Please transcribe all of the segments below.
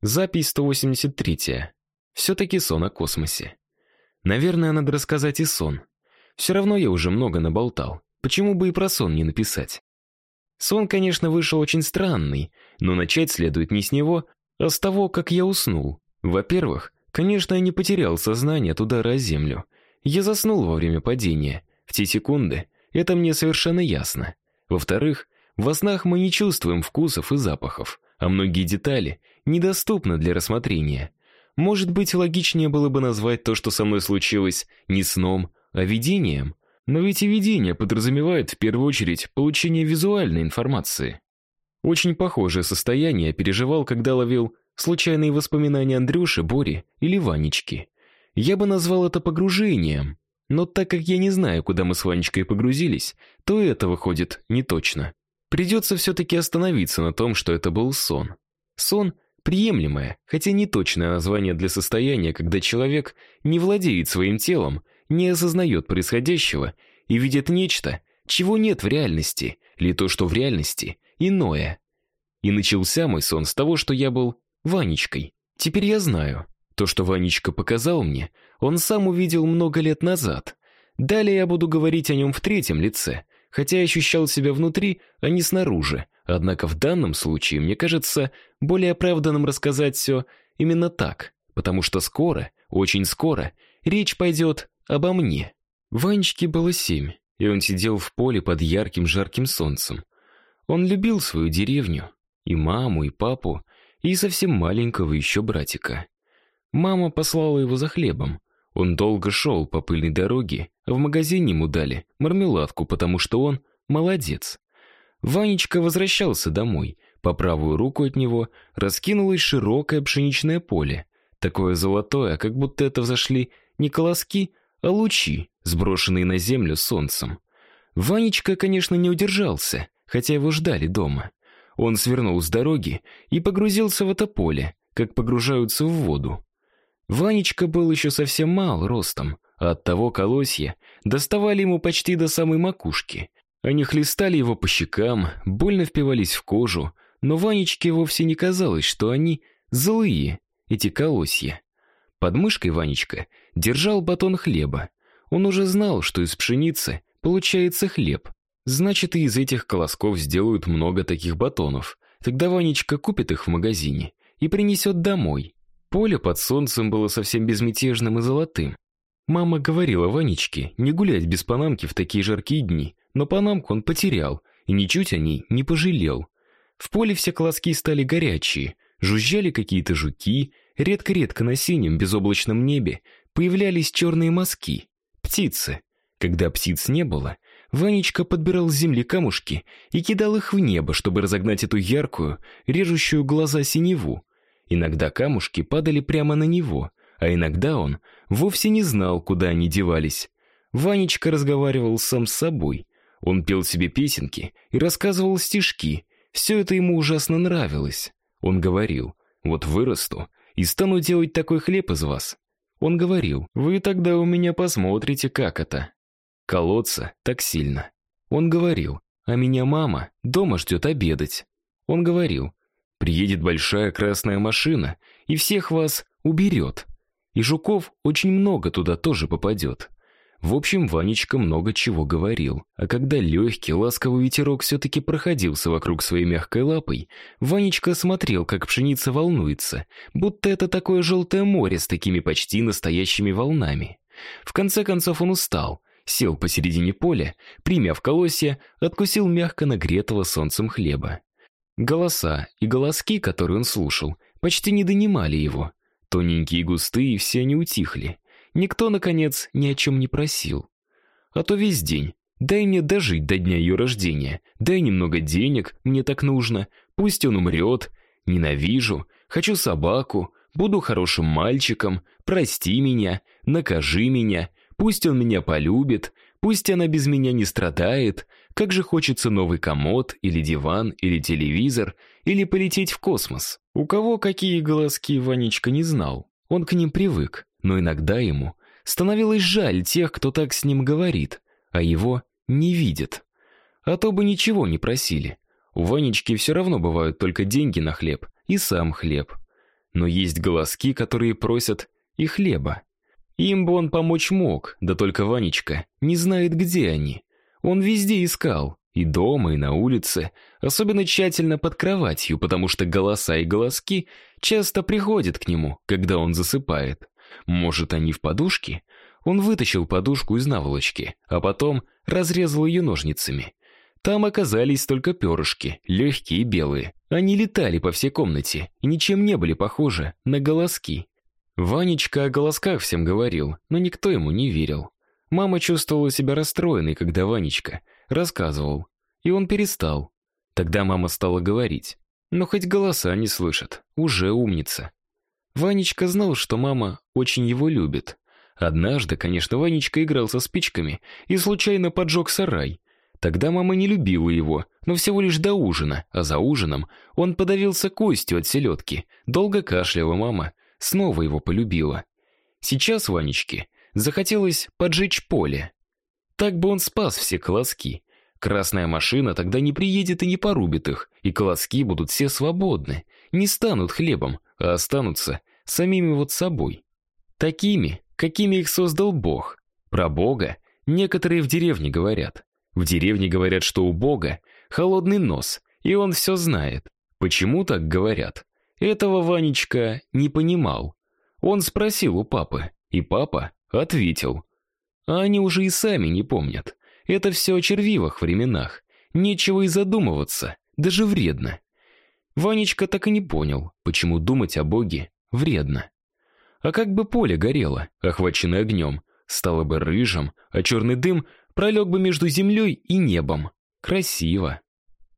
Запись 183. Все-таки сон о космосе. Наверное, надо рассказать и сон. Все равно я уже много наболтал. Почему бы и про сон не написать? Сон, конечно, вышел очень странный, но начать следует не с него, а с того, как я уснул. Во-первых, конечно, я не потерял сознание от удара о землю. Я заснул во время падения. В те секунды это мне совершенно ясно. Во-вторых, во снах мы не чувствуем вкусов и запахов, а многие детали недоступны для рассмотрения. Может быть, логичнее было бы назвать то, что со мной случилось, не сном, а видением. Но ведь и видение подразумевает в первую очередь получение визуальной информации. Очень похожее состояние переживал, когда ловил случайные воспоминания Андрюши, Бори или Ванечки. Я бы назвал это погружением, но так как я не знаю, куда мы с Ванечкой погрузились, то это выходит не точно. Придется все-таки остановиться на том, что это был сон. Сон приемлемое, хотя не точное название для состояния, когда человек не владеет своим телом, не осознает происходящего и видит нечто, чего нет в реальности, или то, что в реальности иное. И начался мой сон с того, что я был Ванечкой. Теперь я знаю, то, что Ванечка показал мне, он сам увидел много лет назад. Далее я буду говорить о нем в третьем лице, хотя ощущал себя внутри, а не снаружи. Однако в данном случае, мне кажется, более оправданным рассказать все именно так, потому что скоро, очень скоро, речь пойдет обо мне. Ванечке было семь, и он сидел в поле под ярким жарким солнцем. Он любил свою деревню, и маму, и папу, и совсем маленького еще братика. Мама послала его за хлебом. Он долго шел по пыльной дороге, а в магазине ему дали мармеладку, потому что он молодец. Ванечка возвращался домой. По правую руку от него раскинулось широкое пшеничное поле, такое золотое, как будто это взошли не колоски, а лучи, сброшенные на землю солнцем. Ванечка, конечно, не удержался, хотя его ждали дома. Он свернул с дороги и погрузился в это поле, как погружаются в воду. Ванечка был еще совсем мал ростом, а оттого колосья доставали ему почти до самой макушки. Они хлестали его по щекам, больно впивались в кожу, но Ванечке вовсе не казалось, что они злые, эти колосья. Под мышкой Ванечка держал батон хлеба. Он уже знал, что из пшеницы получается хлеб. Значит, и из этих колосков сделают много таких батонов. Тогда Ванечка купит их в магазине и принесет домой. Поле под солнцем было совсем безмятежным и золотым. Мама говорила Ванечке не гулять без панамки в такие жаркие дни, но панамку он потерял и ничуть о ней не пожалел. В поле все колоски стали горячие, жужжали какие-то жуки, редко-редко на синем безоблачном небе появлялись черные мазки, птицы. Когда птиц не было, Ванечка подбирал с земли камушки и кидал их в небо, чтобы разогнать эту яркую, режущую глаза синеву. Иногда камушки падали прямо на него, а иногда он вовсе не знал, куда они девались. Ванечка разговаривал сам с собой. Он пел себе песенки и рассказывал стишки. Все это ему ужасно нравилось. Он говорил: "Вот вырасту и стану делать такой хлеб из вас". Он говорил: "Вы тогда у меня посмотрите, как это". Колоться так сильно. Он говорил: "А меня мама дома ждет обедать". Он говорил: Приедет большая красная машина и всех вас уберет. И жуков очень много туда тоже попадет. В общем, Ванечка много чего говорил. А когда легкий, ласковый ветерок все таки проходился вокруг своей мягкой лапой, Ванечка смотрел, как пшеница волнуется, будто это такое желтое море с такими почти настоящими волнами. В конце концов он устал, сел посередине поля, примяв колосья, откусил мягко нагретого солнцем хлеба. Голоса и голоски, которые он слушал, почти не донимали его. Тоненькие и густые, все они утихли. Никто, наконец, ни о чем не просил. А то весь день. Дай мне дожить до дня ее рождения. Дай немного денег, мне так нужно. Пусть он умрет. Ненавижу. Хочу собаку. Буду хорошим мальчиком. Прости меня. Накажи меня. Пусть он меня полюбит. Пусть она без меня не страдает. Как же хочется новый комод или диван или телевизор или полететь в космос. У кого какие голоски Ванечка не знал. Он к ним привык, но иногда ему становилось жаль тех, кто так с ним говорит, а его не видит. А то бы ничего не просили. У Ванечки все равно бывают только деньги на хлеб и сам хлеб. но есть голоски, которые просят и хлеба. Им бы он помочь мог, да только Ванечка не знает, где они. Он везде искал, и дома, и на улице, особенно тщательно под кроватью, потому что голоса и голоски часто приходят к нему, когда он засыпает. Может, они в подушке? Он вытащил подушку из наволочки, а потом разрезал ее ножницами. Там оказались только перышки, легкие и белые. Они летали по всей комнате и ничем не были похожи на голоски. Ванечка о голосках всем говорил, но никто ему не верил. Мама чувствовала себя расстроенной, когда Ванечка рассказывал, и он перестал. Тогда мама стала говорить: "Но хоть голоса не слышат, уже умница". Ванечка знал, что мама очень его любит. Однажды, конечно, Ванечка играл со спичками и случайно поджег сарай. Тогда мама не любила его, но всего лишь до ужина, а за ужином он подавился костью от селедки. Долго кашляла мама, снова его полюбила. Сейчас Ванечке захотелось поджечь поле. Так бы он спас все колоски. Красная машина тогда не приедет и не порубит их, и колоски будут все свободны, не станут хлебом, а останутся самими вот собой. Такими, какими их создал Бог. Про Бога некоторые в деревне говорят. В деревне говорят, что у Бога холодный нос, и он все знает. Почему так говорят? Этого Ванечка не понимал. Он спросил у папы, и папа ответил. А они уже и сами не помнят. Это все о червивых временах. Нечего и задумываться, даже вредно. Ванечка так и не понял, почему думать о Боге вредно. А как бы поле горело, охваченное огнем, стало бы рыжим, а черный дым пролег бы между землей и небом. Красиво.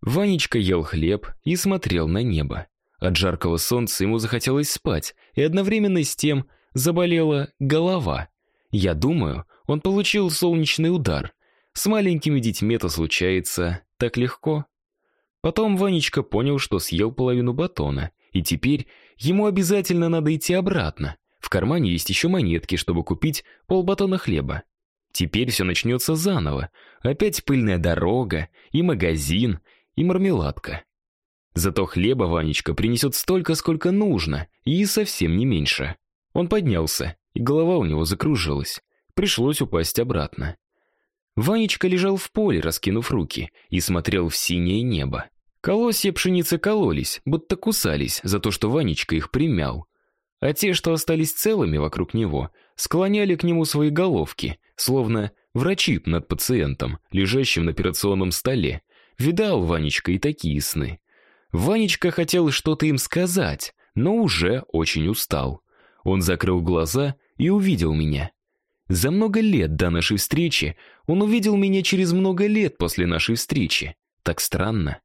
Ванечка ел хлеб и смотрел на небо. От жаркого солнца ему захотелось спать, и одновременно с тем заболела голова. Я думаю, он получил солнечный удар. С маленькими детьми это случается так легко. Потом Ванечка понял, что съел половину батона, и теперь ему обязательно надо идти обратно. В кармане есть еще монетки, чтобы купить полбатона хлеба. Теперь все начнется заново. Опять пыльная дорога, и магазин, и мармеладка. Зато хлеба Ванечка принесет столько, сколько нужно, и совсем не меньше. Он поднялся, и голова у него закружилась. Пришлось упасть обратно. Ванечка лежал в поле, раскинув руки, и смотрел в синее небо. Колосья пшеницы кололись, будто кусались за то, что Ванечка их примял а те, что остались целыми вокруг него, склоняли к нему свои головки, словно врачи над пациентом, лежащим на операционном столе. Видал Ванечка и такие сны. Ванечка хотел что-то им сказать, но уже очень устал. Он закрыл глаза и увидел меня. За много лет до нашей встречи он увидел меня через много лет после нашей встречи. Так странно.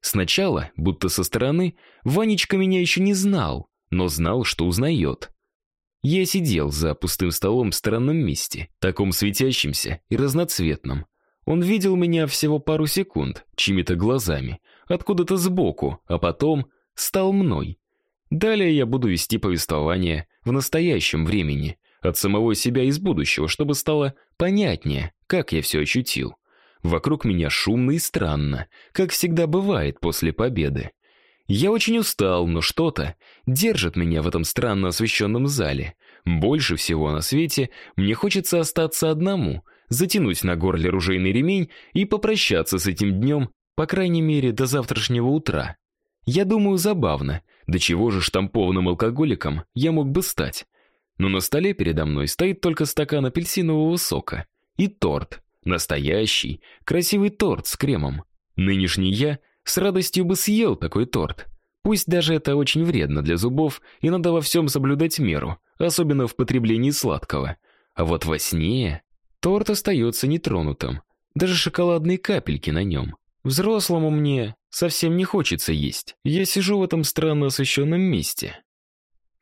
Сначала, будто со стороны, Ванечка меня еще не знал, но знал, что узнает. Я сидел за пустым столом в странном месте, таком светящемся и разноцветном. Он видел меня всего пару секунд, чьими-то глазами, откуда-то сбоку, а потом стал мной. Далее я буду вести повествование в настоящем времени, от самого себя из будущего, чтобы стало понятнее, как я все ощутил. Вокруг меня шумно и странно, как всегда бывает после победы. Я очень устал, но что-то держит меня в этом странно освещенном зале. Больше всего на свете мне хочется остаться одному, затянуть на горле ружейный ремень и попрощаться с этим днем, по крайней мере, до завтрашнего утра. Я думаю, забавно, до чего же штампованным алкоголиком я мог бы стать. Но на столе передо мной стоит только стакан апельсинового сока и торт, настоящий, красивый торт с кремом. Нынешний я с радостью бы съел такой торт. Пусть даже это очень вредно для зубов, и надо во всем соблюдать меру, особенно в потреблении сладкого. А вот во сне торт остается нетронутым, даже шоколадные капельки на нем. Взрослому мне совсем не хочется есть. Я сижу в этом странно освещенном месте.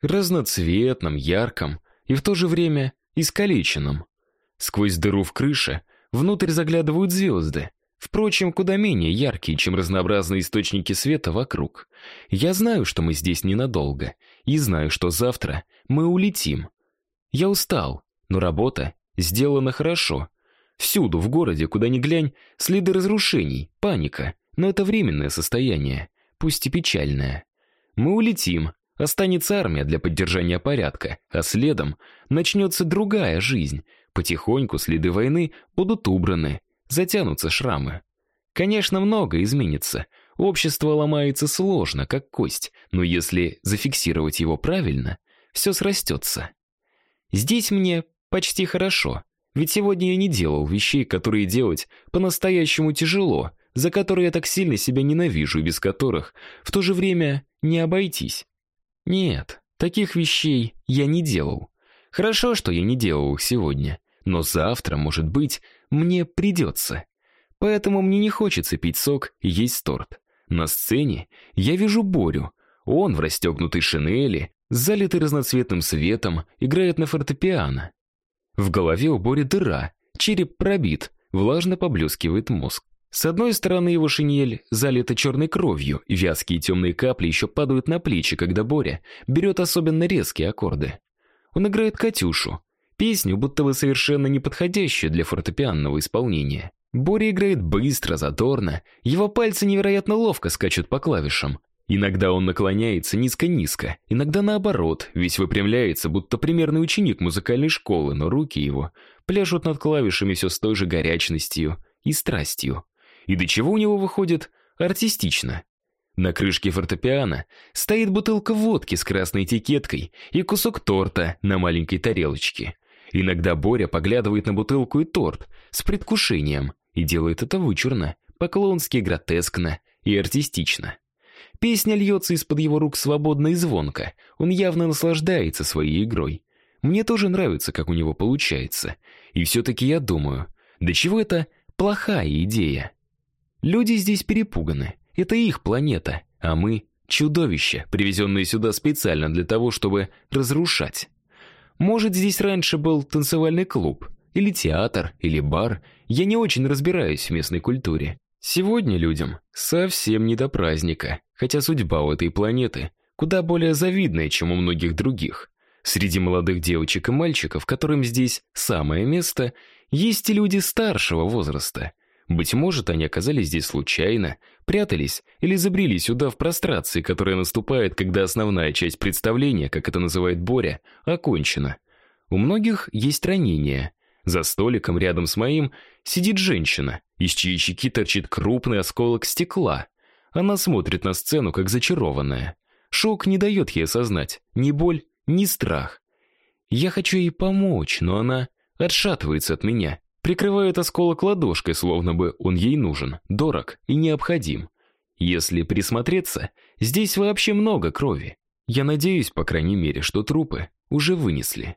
Разноцветном, ярком и в то же время искалеченном. Сквозь дыру в крыше внутрь заглядывают звезды, Впрочем, куда менее яркие, чем разнообразные источники света вокруг. Я знаю, что мы здесь ненадолго, и знаю, что завтра мы улетим. Я устал, но работа сделана хорошо. Всюду в городе, куда ни глянь, следы разрушений, паника, но это временное состояние, пусть и печальное. Мы улетим, Останется армия для поддержания порядка, а следом начнется другая жизнь. Потихоньку следы войны будут убраны, затянутся шрамы. Конечно, много изменится. Общество ломается сложно, как кость, но если зафиксировать его правильно, все срастется. Здесь мне почти хорошо, ведь сегодня я не делал вещей, которые делать по-настоящему тяжело, за которые я так сильно себя ненавижу и без которых в то же время не обойтись. Нет, таких вещей я не делал. Хорошо, что я не делал их сегодня, но завтра, может быть, мне придется. Поэтому мне не хочется пить сок и есть торт. На сцене я вижу Борю. Он в расстегнутой шинели, залитый разноцветным светом, играет на фортепиано. В голове у Бори дыра, череп пробит, влажно поблескивает мозг. С одной стороны его шинель залита черной кровью, вязкие темные капли еще падают на плечи, когда Боря берет особенно резкие аккорды. Он играет Катюшу, песню, будто бы совершенно неподходящую для фортепианного исполнения. Боря играет быстро, задорно, его пальцы невероятно ловко скачут по клавишам. Иногда он наклоняется низко-низко, иногда наоборот, весь выпрямляется, будто примерный ученик музыкальной школы, но руки его пляшут над клавишами все с той же горячностью и страстью. И до чего у него выходит артистично. На крышке фортепиано стоит бутылка водки с красной этикеткой и кусок торта на маленькой тарелочке. Иногда Боря поглядывает на бутылку и торт с предвкушением и делает это вычурно, по-клоунски гротескно и артистично. Песня льется из-под его рук свободно и звонко. Он явно наслаждается своей игрой. Мне тоже нравится, как у него получается. И все таки я думаю, до чего это плохая идея. Люди здесь перепуганы. Это их планета, а мы чудовища, привезенные сюда специально для того, чтобы разрушать. Может, здесь раньше был танцевальный клуб, или театр, или бар. Я не очень разбираюсь в местной культуре. Сегодня людям совсем не до праздника, хотя судьба у этой планеты куда более завидная, чем у многих других. Среди молодых девочек и мальчиков, которым здесь самое место, есть и люди старшего возраста. Быть может, они оказались здесь случайно, прятались или забрели сюда в прострации, которая наступает, когда основная часть представления, как это называет Боря, окончена. У многих есть ранения, за столиком рядом с моим сидит женщина, из чьей щеки торчит крупный осколок стекла. Она смотрит на сцену как зачарованная. Шок не дает ей осознать ни боль, ни страх. Я хочу ей помочь, но она отшатывается от меня, прикрывает осколок ладошкой, словно бы он ей нужен, дорог и необходим. Если присмотреться, здесь вообще много крови. Я надеюсь, по крайней мере, что трупы уже вынесли.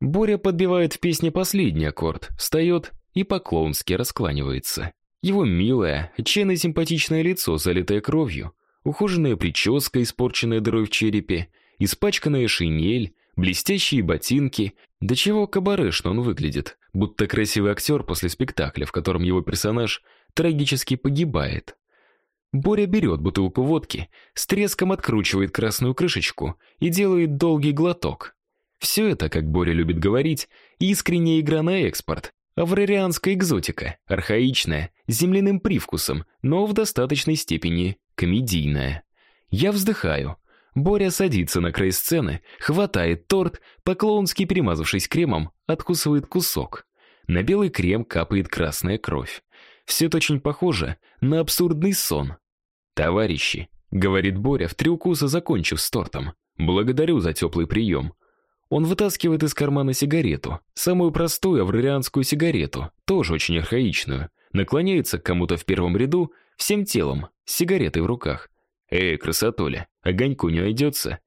Боря подбивает в песне последний аккорд, встает и по-клоунски раскланивается. Его милое, отчаянно симпатичное лицо, залитое кровью, ухоженная прическа, испорченная дырой в черепе, испачканная шинель, блестящие ботинки. До чего кабарешно он выглядит, будто красивый актер после спектакля, в котором его персонаж трагически погибает. Боря берет бутылку водки, с треском откручивает красную крышечку и делает долгий глоток. Все это, как Боря любит говорить, искренняя игра на экспорт, аврарианская экзотика, архаичная, с земляным привкусом, но в достаточной степени комедийная. Я вздыхаю. Боря садится на край сцены, хватает торт, по-клоунски перемазавшись кремом, откусывает кусок. На белый крем капает красная кровь. Все это очень похоже на абсурдный сон. Товарищи, говорит Боря, в три укуса закончив с тортом. Благодарю за теплый прием. Он вытаскивает из кармана сигарету, самую простую аврарианскую сигарету, тоже очень архаичную. Наклоняется к кому-то в первом ряду, всем телом, с сигаретой в руках. Эй, красотуля, огоньку не найдется?»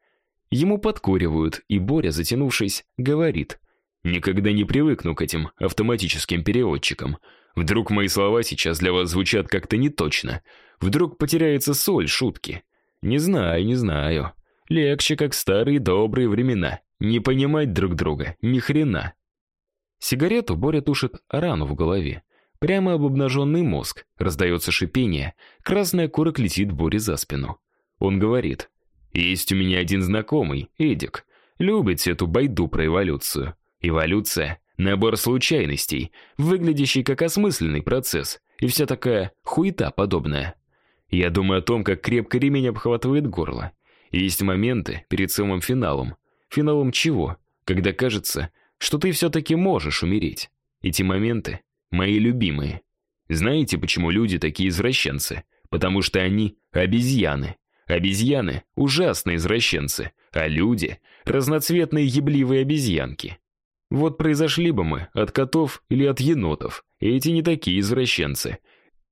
Ему подкуривают, и Боря, затянувшись, говорит: "Никогда не привыкну к этим автоматическим переводчикам. Вдруг мои слова сейчас для вас звучат как-то не точно. Вдруг потеряется соль шутки. Не знаю, не знаю. Легче, как старые добрые времена. Не понимать друг друга, ни хрена. Сигарету Боря тушит рану в голове. Прямо об обнаженный мозг. Раздается шипение. Красный окурок летит Боре за спину. Он говорит: "Есть у меня один знакомый, Эдик. Любит эту байду про эволюцию. Эволюция набор случайностей, выглядящий как осмысленный процесс, и вся такая хуета подобная. Я думаю о том, как крепко ремень обхватывает горло. Есть моменты перед самым финалом. Финалом чего? Когда кажется, что ты все-таки можешь умереть. Эти моменты мои любимые. Знаете, почему люди такие извращенцы? Потому что они обезьяны. Обезьяны – ужасные извращенцы, а люди – разноцветные ебливые обезьянки. Вот произошли бы мы от котов или от енотов, эти не такие извращенцы.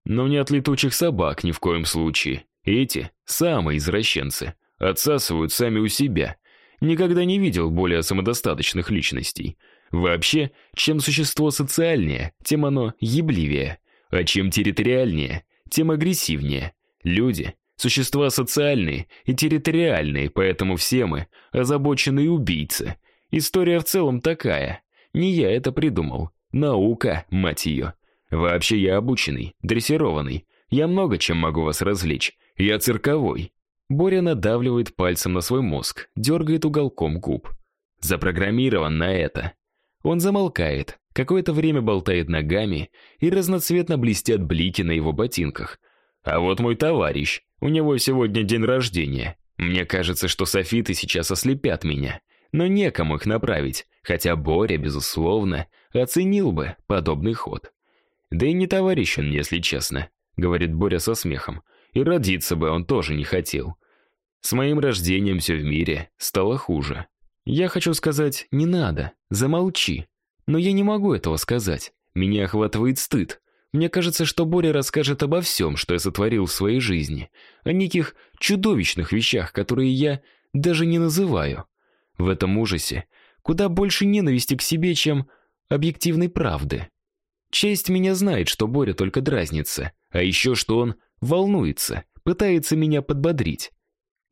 Но не от летучих собак ни в коем случае. Эти – самые извращенцы. Отсасывают сами у себя. Никогда не видел более самодостаточных личностей. Вообще, чем существо социальнее, тем оно ебливее. А чем территориальнее, тем агрессивнее. Люди – существа социальные и территориальные, поэтому все мы – озабоченные убийцы. История в целом такая. Не я это придумал. Наука, мать ее. Вообще я обученный, дрессированный. Я много чем могу вас развлечь. Я цирковой. Боря надавливает пальцем на свой мозг, дергает уголком губ. Запрограммирован на это. Он замолкает, какое-то время болтает ногами, и разноцветно блестят блики на его ботинках. А вот мой товарищ, у него сегодня день рождения. Мне кажется, что софиты сейчас ослепят меня, но некому их направить, хотя Боря, безусловно, оценил бы подобный ход. Да и не товарищ он, если честно, говорит Боря со смехом. И родиться бы он тоже не хотел. С моим рождением все в мире стало хуже. Я хочу сказать, не надо, замолчи. Но я не могу этого сказать. Меня охватывает стыд. Мне кажется, что Боря расскажет обо всем, что я сотворил в своей жизни, о неких чудовищных вещах, которые я даже не называю. В этом ужасе куда больше ненависти к себе, чем объективной правды. Честь меня знает, что Боря только дразнится, а еще что он волнуется, пытается меня подбодрить.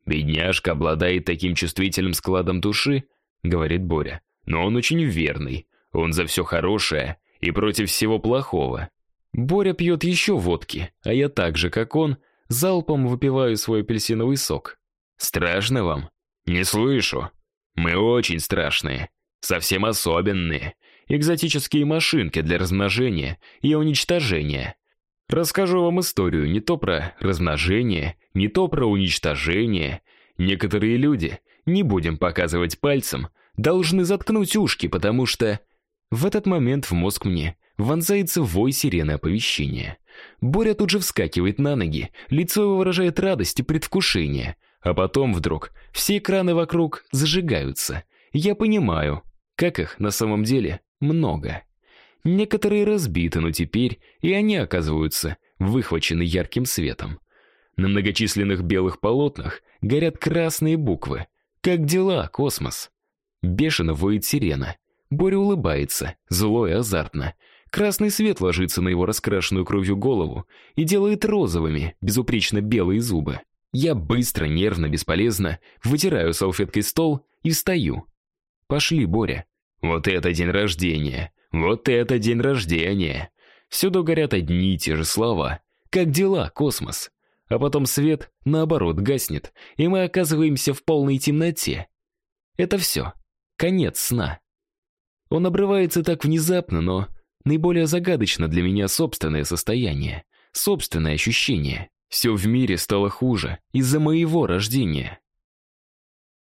Бедняжка обладает таким чувствительным складом души, говорит Боря. Но он очень верный. Он за все хорошее и против всего плохого. Боря пьет еще водки, а я так же, как он, залпом выпиваю свой апельсиновый сок. Страшно вам? Не слышу. Мы очень страшные, совсем особенные экзотические машинки для размножения и уничтожения. Расскажу вам историю не то про размножение, не то про уничтожение. Некоторые люди, не будем показывать пальцем, должны заткнуть ушки, потому что в этот момент в мозг мне вонзается вой сирены оповещения. Боря тут же вскакивает на ноги, лицо его выражает радость и предвкушение, а потом вдруг все экраны вокруг зажигаются. Я понимаю, как их на самом деле много. Некоторые разбиты, но теперь и они оказываются выхвачены ярким светом. На многочисленных белых полотнах горят красные буквы. Как дела, космос? Бешено воет сирена. Боря улыбается, зло и азартно. Красный свет ложится на его раскрашенную кровью голову и делает розовыми, безупречно белые зубы. Я быстро, нервно, бесполезно вытираю салфеткой стол и встаю. Пошли, Боря. Вот это день рождения. Вот это день рождения. Всюду горят одни и те же слова. Как дела, космос? А потом свет, наоборот, гаснет, и мы оказываемся в полной темноте. Это все. Конец сна. Он обрывается так внезапно, но наиболее загадочно для меня собственное состояние, собственное ощущение. Все в мире стало хуже из-за моего рождения.